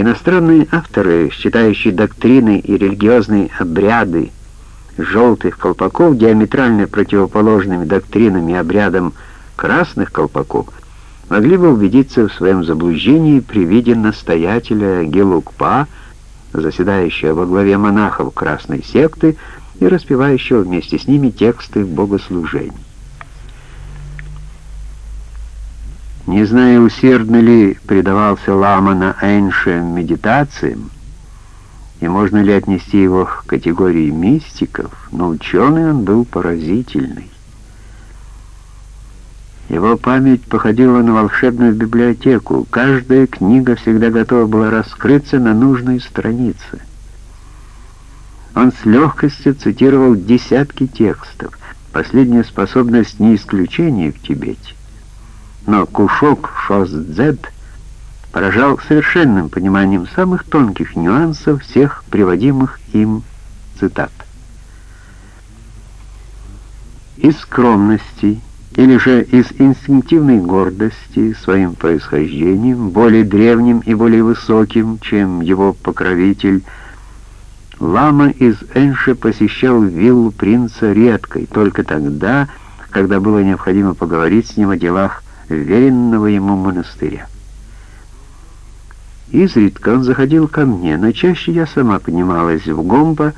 Иностранные авторы, считающие доктрины и религиозные обряды желтых колпаков диаметрально противоположными доктринам и обрядам красных колпаков, могли бы убедиться в своем заблуждении при виде настоятеля Гелукпа, заседающего во главе монахов красной секты и распевающего вместе с ними тексты богослужений. Не знаю, усердно ли предавался Лама на Эйнше медитациям, и можно ли отнести его к категории мистиков, но ученый он был поразительный. Его память походила на волшебную библиотеку. Каждая книга всегда готова была раскрыться на нужной странице. Он с легкостью цитировал десятки текстов. Последняя способность не исключение в Тибете но Кушок Шоздзед поражал совершенным пониманием самых тонких нюансов всех приводимых им цитат. Из скромности или же из инстинктивной гордости своим происхождением, более древним и более высоким, чем его покровитель, Лама из Энши посещал виллу принца редко и только тогда, когда было необходимо поговорить с ним о делах веренного ему монастыря. Изредка он заходил ко мне, но чаще я сама поднималась в Гомбо,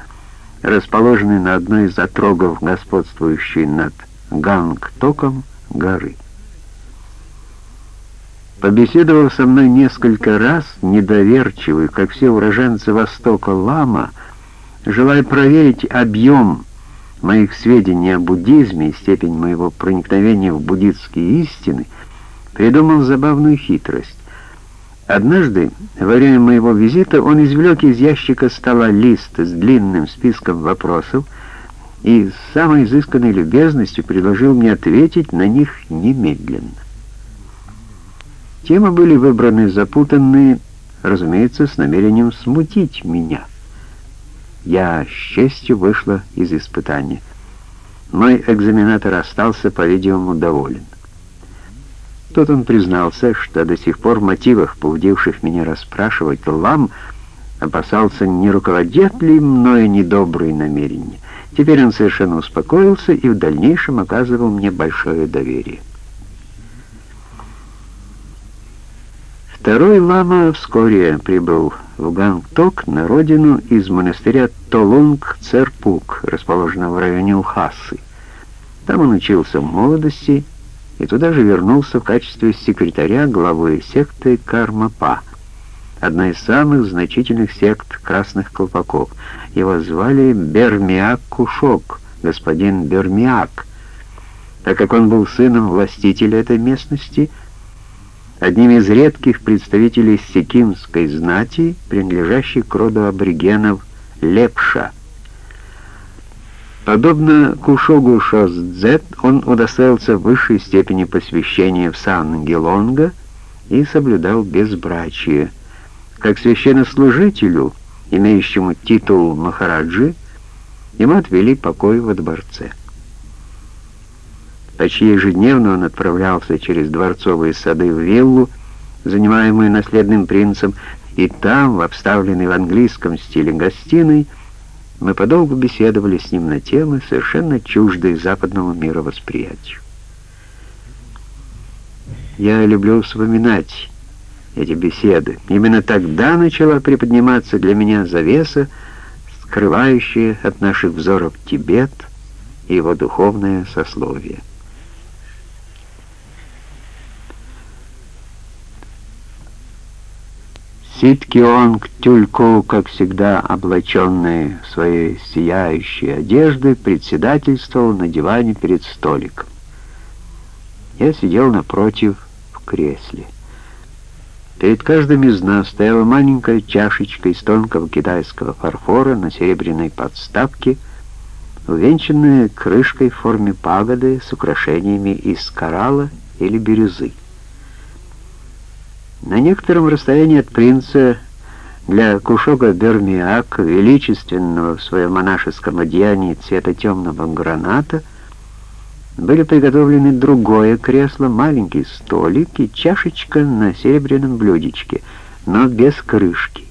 расположенный на одной из отрогов, господствующей над Гангтоком горы. Побеседовав со мной несколько раз, недоверчивый, как все уроженцы Востока, лама, желая проверить объем моих сведений о буддизме и степень моего проникновения в буддистские истины, придумал забавную хитрость. Однажды, во время моего визита, он извлек из ящика стола лист с длинным списком вопросов и с самой изысканной любезностью предложил мне ответить на них немедленно. Темы были выбраны запутанные, разумеется, с намерением смутить меня. Я с честью вышла из испытания. Мой экзаменатор остался, по-видимому, доволен. Тут он признался, что до сих пор в мотивах, побудивших меня расспрашивать лам, опасался, не руководят ли мною недобрые намерения. Теперь он совершенно успокоился и в дальнейшем оказывал мне большое доверие. Второй лама вскоре прибыл в Гангток на родину из монастыря Толунг-Церпук, расположенного в районе Ухасы. Там он учился в молодости и туда же вернулся в качестве секретаря главы секты Кармапа, одна из самых значительных сект красных колпаков. Его звали Бермиак Кушок, господин Бермиак. Так как он был сыном властителя этой местности, одним из редких представителей сикимской знати, принадлежащей к роду аборигенов Лепша. Подобно Кушогу Шоздзет, он удостоился высшей степени посвящения в сан Гелонга и соблюдал безбрачие. Как священнослужителю, имеющему титул Махараджи, ему отвели покой во дворце. Почти ежедневно он отправлялся через дворцовые сады в виллу, занимаемую наследным принцем, и там, в обставленной в английском стиле гостиной, мы подолгу беседовали с ним на темы, совершенно чуждые западному мировосприятию. Я люблю вспоминать эти беседы. Именно тогда начала приподниматься для меня завеса, скрывающая от наших взоров Тибет и его духовное сословие. Ситкионг Тюлько, как всегда облаченный в свои сияющие одежды, председательствовал на диване перед столиком. Я сидел напротив в кресле. Перед каждым из нас стояла маленькая чашечка из тонкого китайского фарфора на серебряной подставке, увенчанная крышкой в форме пагоды с украшениями из коралла или бирюзы. На некотором расстоянии от принца для Кушога Бермиак, величественного в своем монашеском одеянии цвета темного граната, были приготовлены другое кресло, маленький столик и чашечка на серебряном блюдечке, но без крышки.